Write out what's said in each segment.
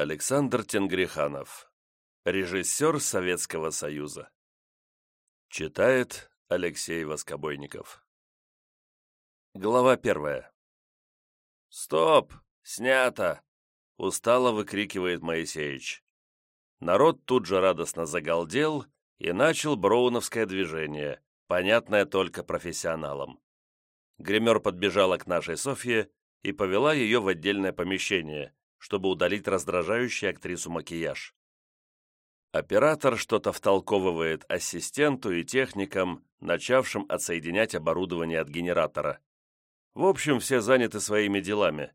Александр Тенгриханов, режиссер Советского Союза. Читает Алексей Воскобойников. Глава первая. «Стоп! Снято!» — устало выкрикивает Моисеич. Народ тут же радостно загалдел и начал броуновское движение, понятное только профессионалам. Гример подбежала к нашей Софье и повела ее в отдельное помещение, чтобы удалить раздражающий актрису макияж. Оператор что-то втолковывает ассистенту и техникам, начавшим отсоединять оборудование от генератора. В общем, все заняты своими делами.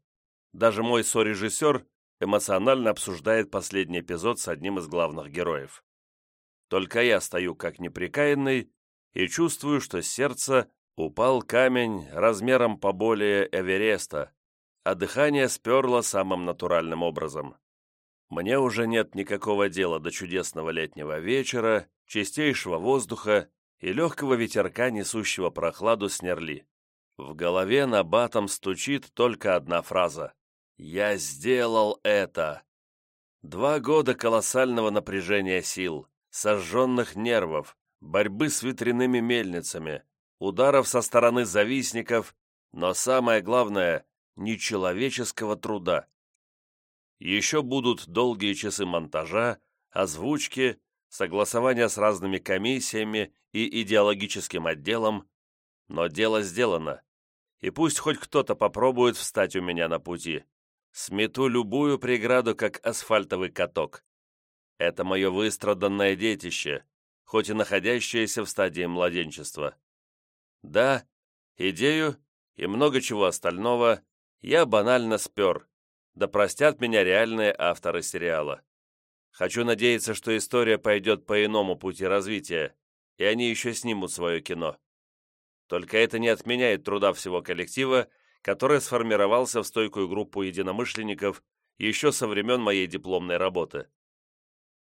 Даже мой сорежиссер эмоционально обсуждает последний эпизод с одним из главных героев. Только я стою как неприкаянный и чувствую, что с сердца упал камень размером поболее Эвереста, а дыхание сперло самым натуральным образом. Мне уже нет никакого дела до чудесного летнего вечера, чистейшего воздуха и легкого ветерка, несущего прохладу с нерли. В голове на батом стучит только одна фраза «Я сделал это!» Два года колоссального напряжения сил, сожженных нервов, борьбы с ветряными мельницами, ударов со стороны завистников, но самое главное нечеловеческого труда. Еще будут долгие часы монтажа, озвучки, согласования с разными комиссиями и идеологическим отделом, но дело сделано, и пусть хоть кто-то попробует встать у меня на пути. Смету любую преграду, как асфальтовый каток. Это мое выстраданное детище, хоть и находящееся в стадии младенчества. Да, идею и много чего остального я банально спер, да простят меня реальные авторы сериала. Хочу надеяться, что история пойдет по иному пути развития, и они еще снимут свое кино. Только это не отменяет труда всего коллектива, который сформировался в стойкую группу единомышленников еще со времен моей дипломной работы.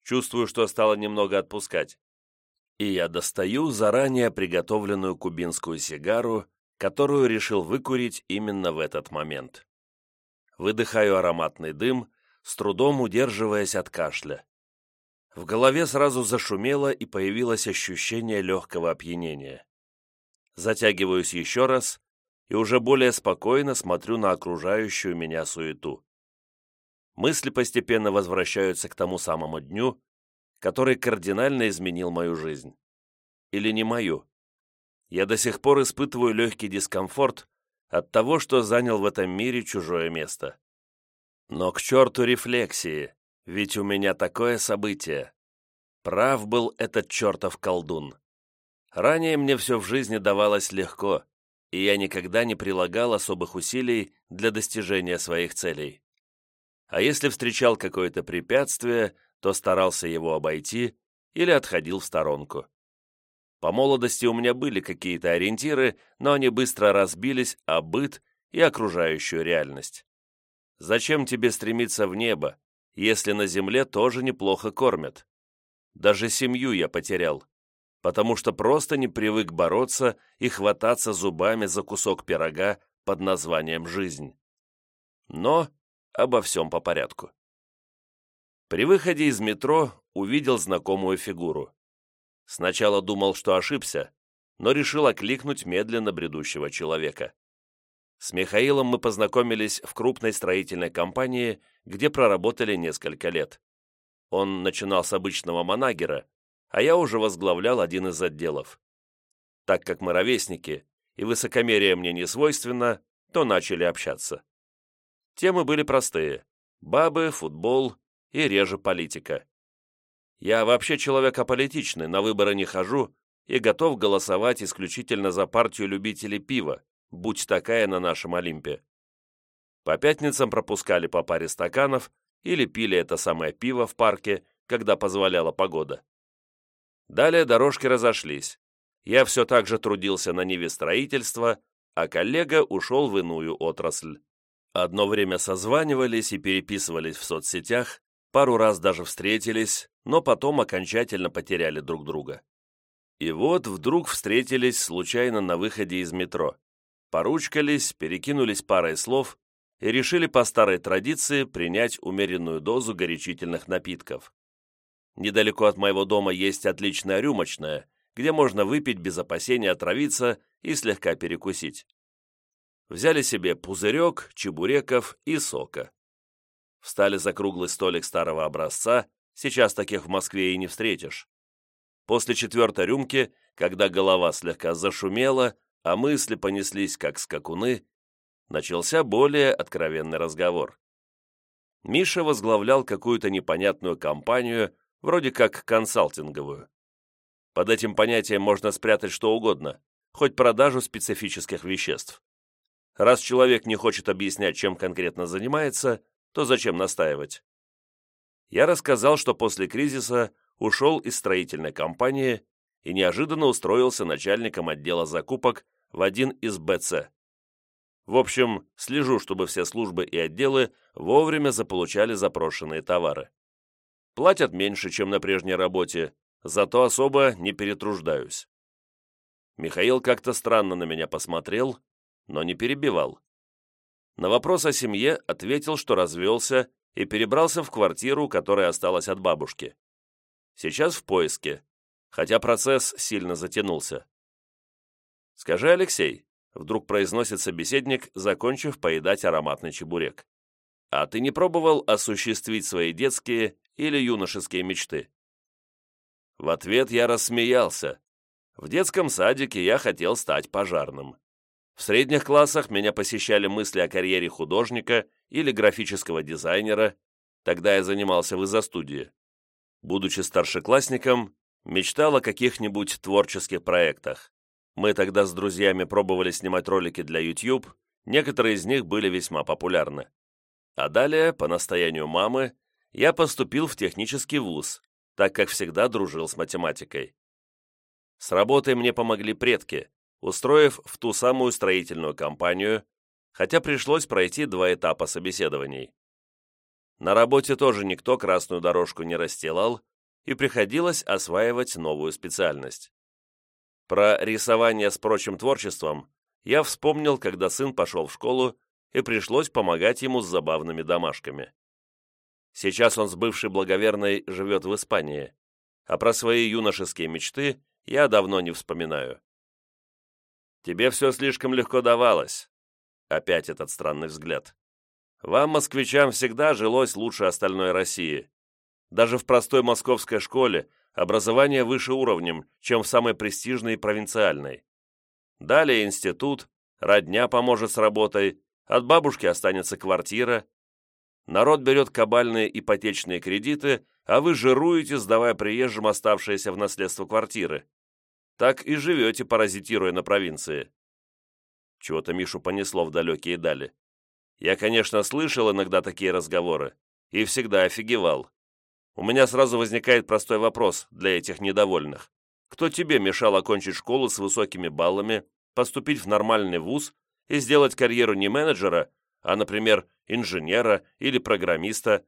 Чувствую, что стало немного отпускать. И я достаю заранее приготовленную кубинскую сигару которую решил выкурить именно в этот момент. Выдыхаю ароматный дым, с трудом удерживаясь от кашля. В голове сразу зашумело и появилось ощущение легкого опьянения. Затягиваюсь еще раз и уже более спокойно смотрю на окружающую меня суету. Мысли постепенно возвращаются к тому самому дню, который кардинально изменил мою жизнь. Или не мою я до сих пор испытываю легкий дискомфорт от того, что занял в этом мире чужое место. Но к черту рефлексии, ведь у меня такое событие. Прав был этот чертов колдун. Ранее мне все в жизни давалось легко, и я никогда не прилагал особых усилий для достижения своих целей. А если встречал какое-то препятствие, то старался его обойти или отходил в сторонку. По молодости у меня были какие-то ориентиры, но они быстро разбились о быт и окружающую реальность. Зачем тебе стремиться в небо, если на земле тоже неплохо кормят? Даже семью я потерял, потому что просто не привык бороться и хвататься зубами за кусок пирога под названием «жизнь». Но обо всем по порядку. При выходе из метро увидел знакомую фигуру. Сначала думал, что ошибся, но решил окликнуть медленно бредущего человека. С Михаилом мы познакомились в крупной строительной компании, где проработали несколько лет. Он начинал с обычного манагера, а я уже возглавлял один из отделов. Так как мы ровесники, и высокомерие мне не свойственно, то начали общаться. Темы были простые – бабы, футбол и реже политика. Я вообще человек аполитичный, на выборы не хожу и готов голосовать исключительно за партию любителей пива, будь такая на нашем Олимпе. По пятницам пропускали по паре стаканов или пили это самое пиво в парке, когда позволяла погода. Далее дорожки разошлись. Я все так же трудился на ниве строительства, а коллега ушел в иную отрасль. Одно время созванивались и переписывались в соцсетях, пару раз даже встретились, но потом окончательно потеряли друг друга. И вот вдруг встретились случайно на выходе из метро. Поручкались, перекинулись парой слов, и решили по старой традиции принять умеренную дозу горячительных напитков. Недалеко от моего дома есть отличная рюмочная, где можно выпить без опасения отравиться и слегка перекусить. Взяли себе пузырек, чебуреков и сока. Встали за круглый столик старого образца, сейчас таких в Москве и не встретишь. После четвертой рюмки, когда голова слегка зашумела, а мысли понеслись как скакуны, начался более откровенный разговор. Миша возглавлял какую-то непонятную компанию, вроде как консалтинговую. Под этим понятием можно спрятать что угодно, хоть продажу специфических веществ. Раз человек не хочет объяснять, чем конкретно занимается, то зачем настаивать? Я рассказал, что после кризиса ушел из строительной компании и неожиданно устроился начальником отдела закупок в один из БЦ. В общем, слежу, чтобы все службы и отделы вовремя заполучали запрошенные товары. Платят меньше, чем на прежней работе, зато особо не перетруждаюсь. Михаил как-то странно на меня посмотрел, но не перебивал. На вопрос о семье ответил, что развелся и перебрался в квартиру, которая осталась от бабушки. Сейчас в поиске, хотя процесс сильно затянулся. «Скажи, Алексей, вдруг произносит собеседник, закончив поедать ароматный чебурек. «А ты не пробовал осуществить свои детские или юношеские мечты?» В ответ я рассмеялся. В детском садике я хотел стать пожарным. В средних классах меня посещали мысли о карьере художника или графического дизайнера, тогда я занимался в изо-студии. Будучи старшеклассником, мечтал о каких-нибудь творческих проектах. Мы тогда с друзьями пробовали снимать ролики для YouTube, некоторые из них были весьма популярны. А далее, по настоянию мамы, я поступил в технический вуз, так как всегда дружил с математикой. С работой мне помогли предки, устроив в ту самую строительную компанию, хотя пришлось пройти два этапа собеседований. На работе тоже никто красную дорожку не расстилал, и приходилось осваивать новую специальность. Про рисование с прочим творчеством я вспомнил, когда сын пошел в школу, и пришлось помогать ему с забавными домашками. Сейчас он с бывшей благоверной живет в Испании, а про свои юношеские мечты я давно не вспоминаю. «Тебе все слишком легко давалось». Опять этот странный взгляд. «Вам, москвичам, всегда жилось лучше остальной России. Даже в простой московской школе образование выше уровнем, чем в самой престижной и провинциальной. Далее институт, родня поможет с работой, от бабушки останется квартира. Народ берет кабальные ипотечные кредиты, а вы жируете, сдавая приезжим оставшиеся в наследство квартиры. Так и живете, паразитируя на провинции. Чего-то Мишу понесло в далекие дали. Я, конечно, слышал иногда такие разговоры и всегда офигевал. У меня сразу возникает простой вопрос для этих недовольных. Кто тебе мешал окончить школу с высокими баллами, поступить в нормальный вуз и сделать карьеру не менеджера, а, например, инженера или программиста?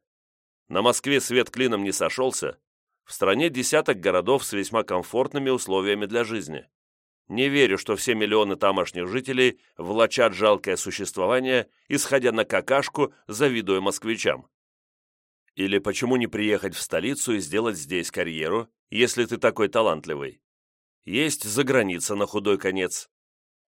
На Москве свет клином не сошелся. В стране десяток городов с весьма комфортными условиями для жизни. Не верю, что все миллионы тамошних жителей влачат жалкое существование, исходя на какашку, завидуя москвичам. Или почему не приехать в столицу и сделать здесь карьеру, если ты такой талантливый? Есть за граница на худой конец.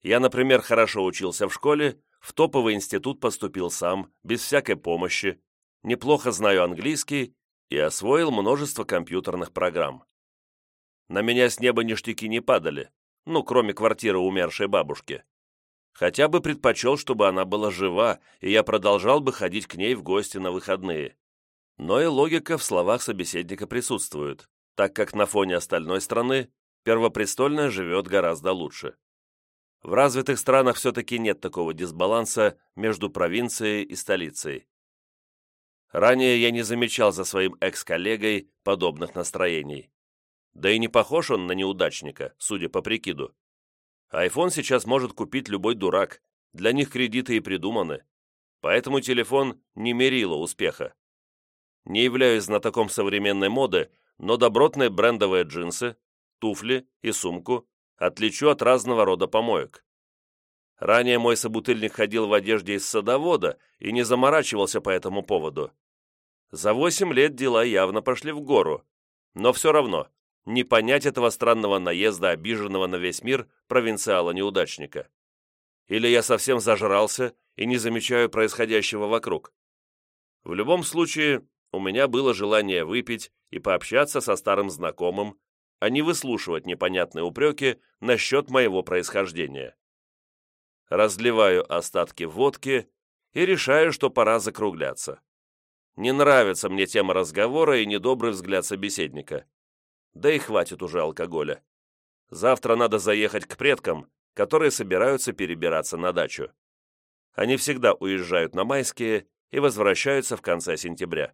Я, например, хорошо учился в школе, в топовый институт поступил сам, без всякой помощи, неплохо знаю английский и освоил множество компьютерных программ. На меня с неба ништяки не падали, ну, кроме квартиры умершей бабушки. Хотя бы предпочел, чтобы она была жива, и я продолжал бы ходить к ней в гости на выходные. Но и логика в словах собеседника присутствует, так как на фоне остальной страны Первопрестольная живет гораздо лучше. В развитых странах все-таки нет такого дисбаланса между провинцией и столицей. Ранее я не замечал за своим экс-коллегой подобных настроений. Да и не похож он на неудачника, судя по прикиду. Айфон сейчас может купить любой дурак, для них кредиты и придуманы. Поэтому телефон не мерило успеха. Не являюсь знатоком современной моды, но добротные брендовые джинсы, туфли и сумку отличу от разного рода помоек. Ранее мой собутыльник ходил в одежде из садовода и не заморачивался по этому поводу. За восемь лет дела явно пошли в гору, но все равно не понять этого странного наезда обиженного на весь мир провинциала-неудачника. Или я совсем зажрался и не замечаю происходящего вокруг. В любом случае, у меня было желание выпить и пообщаться со старым знакомым, а не выслушивать непонятные упреки насчет моего происхождения. Разливаю остатки водки и решаю, что пора закругляться. Не нравится мне тема разговора и недобрый взгляд собеседника. Да и хватит уже алкоголя. Завтра надо заехать к предкам, которые собираются перебираться на дачу. Они всегда уезжают на майские и возвращаются в конце сентября.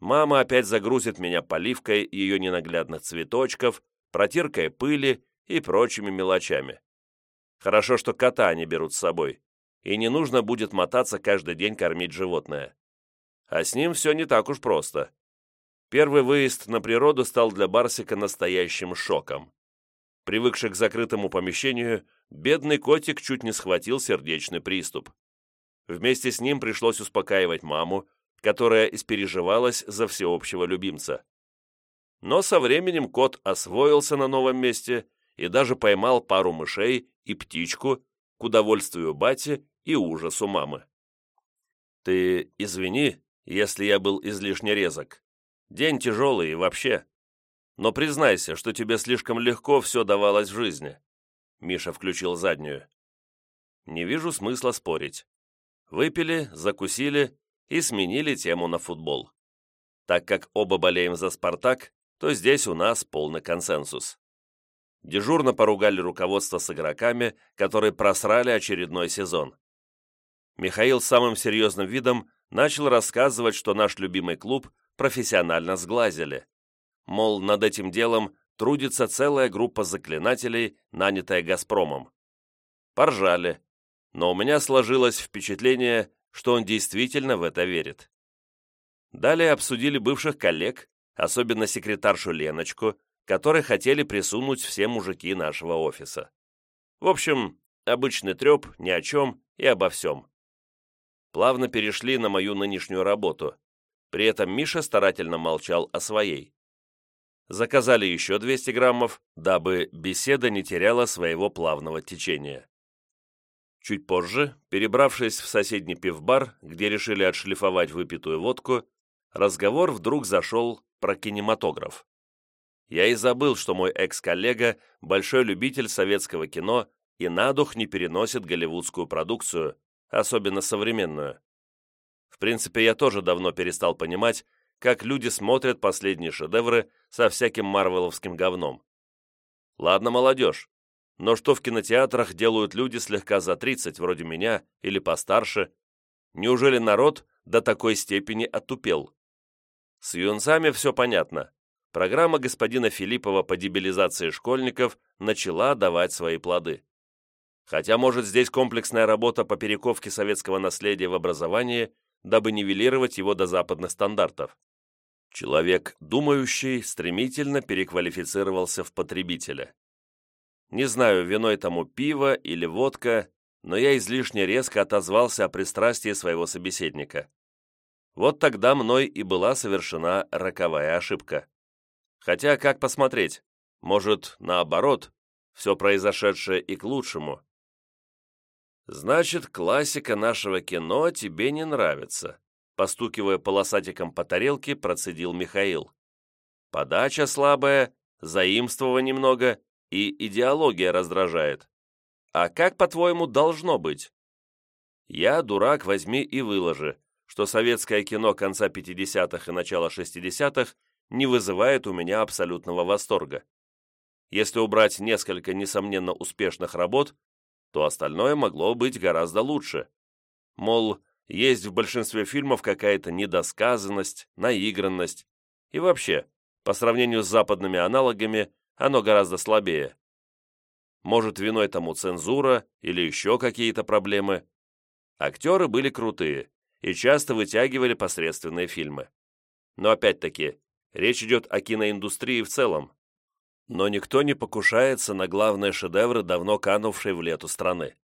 Мама опять загрузит меня поливкой ее ненаглядных цветочков, протиркой пыли и прочими мелочами. Хорошо, что кота они берут с собой, и не нужно будет мотаться каждый день кормить животное. А с ним все не так уж просто. Первый выезд на природу стал для Барсика настоящим шоком. Привыкший к закрытому помещению, бедный котик чуть не схватил сердечный приступ. Вместе с ним пришлось успокаивать маму, которая испереживалась за всеобщего любимца. Но со временем кот освоился на новом месте и даже поймал пару мышей и птичку к удовольствию бати и ужасу мамы. «Ты извини, если я был излишне резок. День тяжелый и вообще. Но признайся, что тебе слишком легко все давалось в жизни». Миша включил заднюю. «Не вижу смысла спорить. Выпили, закусили и сменили тему на футбол. Так как оба болеем за «Спартак», то здесь у нас полный консенсус. Дежурно поругали руководство с игроками, которые просрали очередной сезон. Михаил самым серьезным видом начал рассказывать, что наш любимый клуб профессионально сглазили. Мол, над этим делом трудится целая группа заклинателей, нанятая «Газпромом». Поржали, но у меня сложилось впечатление, что он действительно в это верит. Далее обсудили бывших коллег, особенно секретаршу Леночку, которые хотели присунуть все мужики нашего офиса. В общем, обычный треп ни о чем и обо всем. Плавно перешли на мою нынешнюю работу. При этом Миша старательно молчал о своей. Заказали еще 200 граммов, дабы беседа не теряла своего плавного течения. Чуть позже, перебравшись в соседний пивбар, где решили отшлифовать выпитую водку, разговор вдруг зашел про кинематограф. Я и забыл, что мой экс-коллега – большой любитель советского кино и на дух не переносит голливудскую продукцию, особенно современную. В принципе, я тоже давно перестал понимать, как люди смотрят последние шедевры со всяким марвеловским говном. Ладно, молодежь, но что в кинотеатрах делают люди слегка за 30, вроде меня, или постарше? Неужели народ до такой степени отупел? С юнцами все понятно. Программа господина Филиппова по дебилизации школьников начала давать свои плоды. Хотя, может, здесь комплексная работа по перековке советского наследия в образовании, дабы нивелировать его до западных стандартов. Человек, думающий, стремительно переквалифицировался в потребителя. Не знаю, виной тому пиво или водка, но я излишне резко отозвался о пристрастии своего собеседника. Вот тогда мной и была совершена роковая ошибка. Хотя, как посмотреть, может, наоборот, все произошедшее и к лучшему. «Значит, классика нашего кино тебе не нравится», постукивая полосатиком по тарелке, процедил Михаил. «Подача слабая, заимствование немного и идеология раздражает. А как, по-твоему, должно быть? Я, дурак, возьми и выложи, что советское кино конца 50-х и начала 60-х не вызывает у меня абсолютного восторга. Если убрать несколько, несомненно, успешных работ, то остальное могло быть гораздо лучше. Мол, есть в большинстве фильмов какая-то недосказанность, наигранность. И вообще, по сравнению с западными аналогами, оно гораздо слабее. Может, виной тому цензура или еще какие-то проблемы. Актеры были крутые и часто вытягивали посредственные фильмы. Но опять-таки, речь идет о киноиндустрии в целом. Но никто не покушается на главные шедевры давно канувшей в лету страны.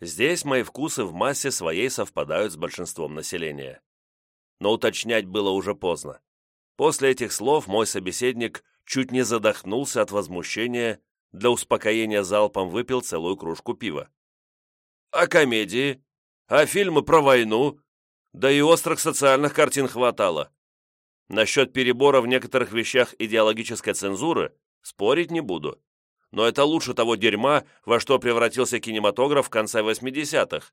здесь мои вкусы в массе своей совпадают с большинством населения. Но уточнять было уже поздно. После этих слов мой собеседник чуть не задохнулся от возмущения, для успокоения залпом выпил целую кружку пива. «А комедии? А фильмы про войну? Да и острых социальных картин хватало. Насчет перебора в некоторых вещах идеологической цензуры спорить не буду. Но это лучше того дерьма, во что превратился кинематограф в конце 80-х.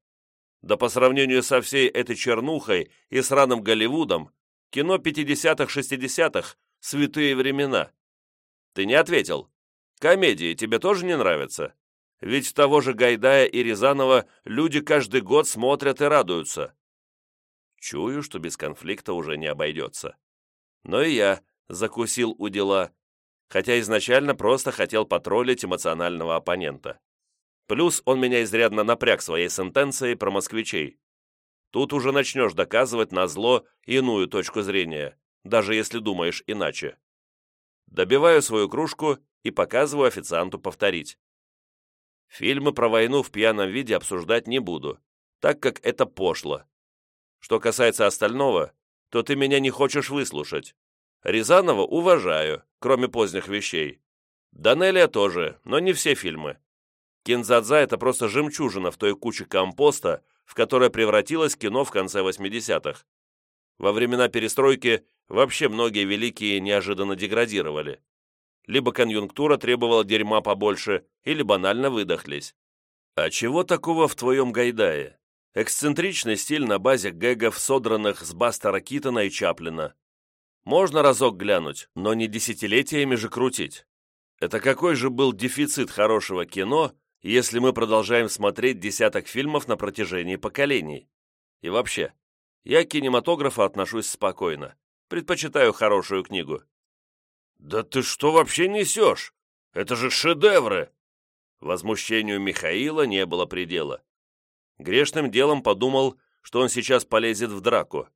Да по сравнению со всей этой чернухой и сраным Голливудом, кино 50-х-60-х – святые времена. Ты не ответил. Комедии тебе тоже не нравятся? Ведь того же Гайдая и Рязанова люди каждый год смотрят и радуются. Чую, что без конфликта уже не обойдется. Но и я закусил у дела, хотя изначально просто хотел потроллить эмоционального оппонента. Плюс он меня изрядно напряг своей сентенцией про москвичей. Тут уже начнешь доказывать на зло иную точку зрения, даже если думаешь иначе. Добиваю свою кружку и показываю официанту повторить. Фильмы про войну в пьяном виде обсуждать не буду, так как это пошло. Что касается остального, то ты меня не хочешь выслушать. Рязанова уважаю, кроме поздних вещей. Данелия тоже, но не все фильмы. Кинзадза – это просто жемчужина в той куче компоста, в которой превратилось кино в конце 80-х. Во времена перестройки вообще многие великие неожиданно деградировали. Либо конъюнктура требовала дерьма побольше, или банально выдохлись. А чего такого в твоем Гайдае? Эксцентричный стиль на базе гэгов, содранных с Бастера Китона и Чаплина. Можно разок глянуть, но не десятилетиями же крутить. Это какой же был дефицит хорошего кино, если мы продолжаем смотреть десяток фильмов на протяжении поколений? И вообще, я к кинематографу отношусь спокойно. Предпочитаю хорошую книгу. «Да ты что вообще несешь? Это же шедевры!» Возмущению Михаила не было предела. Грешным делом подумал, что он сейчас полезет в драку.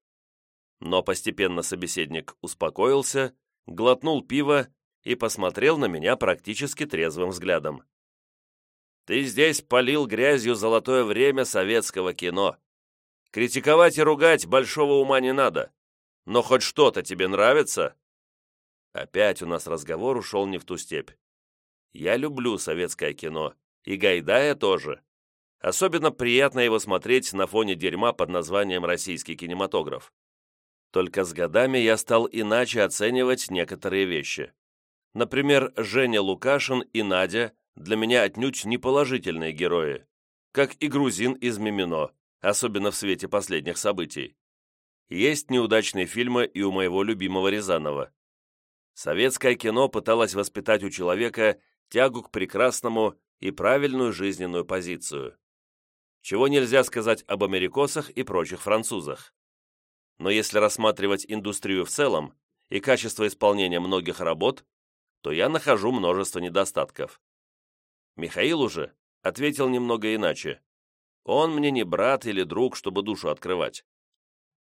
Но постепенно собеседник успокоился, глотнул пиво и посмотрел на меня практически трезвым взглядом. «Ты здесь полил грязью золотое время советского кино. Критиковать и ругать большого ума не надо. Но хоть что-то тебе нравится?» Опять у нас разговор ушел не в ту степь. Я люблю советское кино, и Гайдая тоже. Особенно приятно его смотреть на фоне дерьма под названием «российский кинематограф». Только с годами я стал иначе оценивать некоторые вещи. Например, Женя Лукашин и Надя для меня отнюдь не положительные герои, как и грузин из Мимино, особенно в свете последних событий. Есть неудачные фильмы и у моего любимого Рязанова. Советское кино пыталось воспитать у человека тягу к прекрасному и правильную жизненную позицию чего нельзя сказать об америкосах и прочих французах. Но если рассматривать индустрию в целом и качество исполнения многих работ, то я нахожу множество недостатков. Михаил уже ответил немного иначе. Он мне не брат или друг, чтобы душу открывать.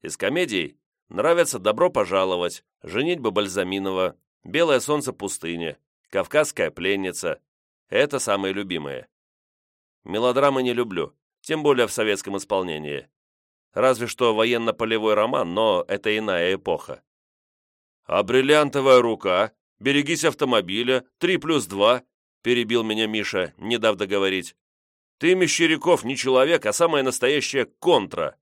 Из комедий нравятся «Добро пожаловать», «Женитьба Бальзаминова», «Белое солнце пустыни», «Кавказская пленница». Это самые любимые. Мелодрамы не люблю, тем более в советском исполнении. Разве что военно-полевой роман, но это иная эпоха. «А бриллиантовая рука? Берегись автомобиля, три плюс два», перебил меня Миша, не дав договорить. «Ты, Мещеряков, не человек, а самая настоящая контра.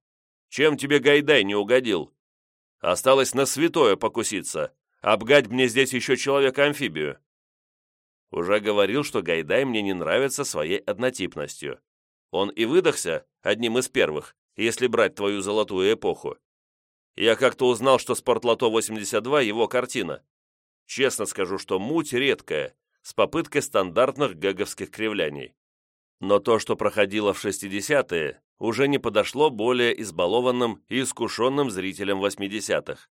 Чем тебе Гайдай не угодил? Осталось на святое покуситься. Обгать мне здесь еще человека-амфибию». Уже говорил, что Гайдай мне не нравится своей однотипностью. Он и выдохся одним из первых, если брать твою золотую эпоху. Я как-то узнал, что «Спортлото-82» — его картина. Честно скажу, что муть редкая, с попыткой стандартных гэговских кривляний. Но то, что проходило в 60-е, уже не подошло более избалованным и искушенным зрителям 80-х.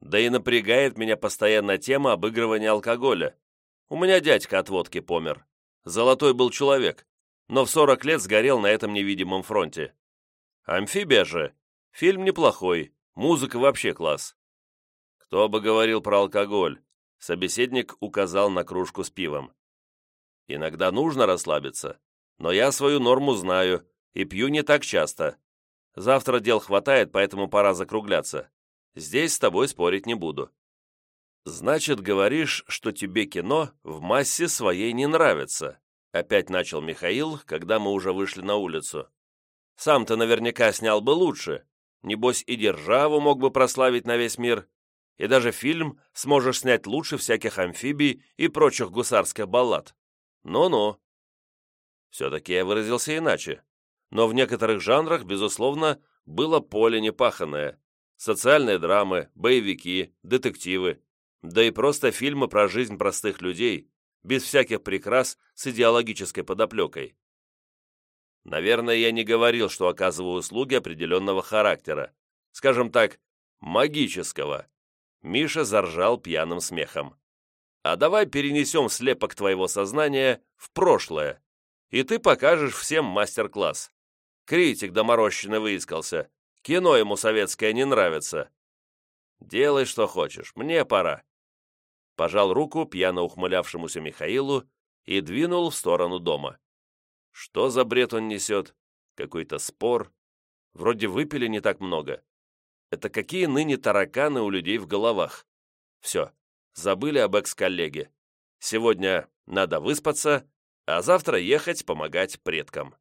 Да и напрягает меня постоянно тема обыгрывания алкоголя. У меня дядька от водки помер. Золотой был человек, но в 40 лет сгорел на этом невидимом фронте. «Амфибия же» — фильм неплохой, музыка вообще класс. Кто бы говорил про алкоголь, собеседник указал на кружку с пивом. Иногда нужно расслабиться, но я свою норму знаю и пью не так часто. Завтра дел хватает, поэтому пора закругляться. Здесь с тобой спорить не буду». «Значит, говоришь, что тебе кино в массе своей не нравится?» Опять начал Михаил, когда мы уже вышли на улицу. «Сам ты наверняка снял бы лучше. Небось, и державу мог бы прославить на весь мир. И даже фильм сможешь снять лучше всяких амфибий и прочих гусарских баллад. Ну-ну». Все-таки я выразился иначе. Но в некоторых жанрах, безусловно, было поле непаханное. Социальные драмы, боевики, детективы да и просто фильмы про жизнь простых людей, без всяких прикрас с идеологической подоплекой. Наверное, я не говорил, что оказываю услуги определенного характера, скажем так, магического. Миша заржал пьяным смехом. А давай перенесем слепок твоего сознания в прошлое, и ты покажешь всем мастер-класс. Критик доморощенный выискался, кино ему советское не нравится. Делай, что хочешь, мне пора пожал руку пьяно ухмылявшемуся Михаилу и двинул в сторону дома. Что за бред он несет? Какой-то спор? Вроде выпили не так много. Это какие ныне тараканы у людей в головах? Все, забыли об экс-коллеге. Сегодня надо выспаться, а завтра ехать помогать предкам.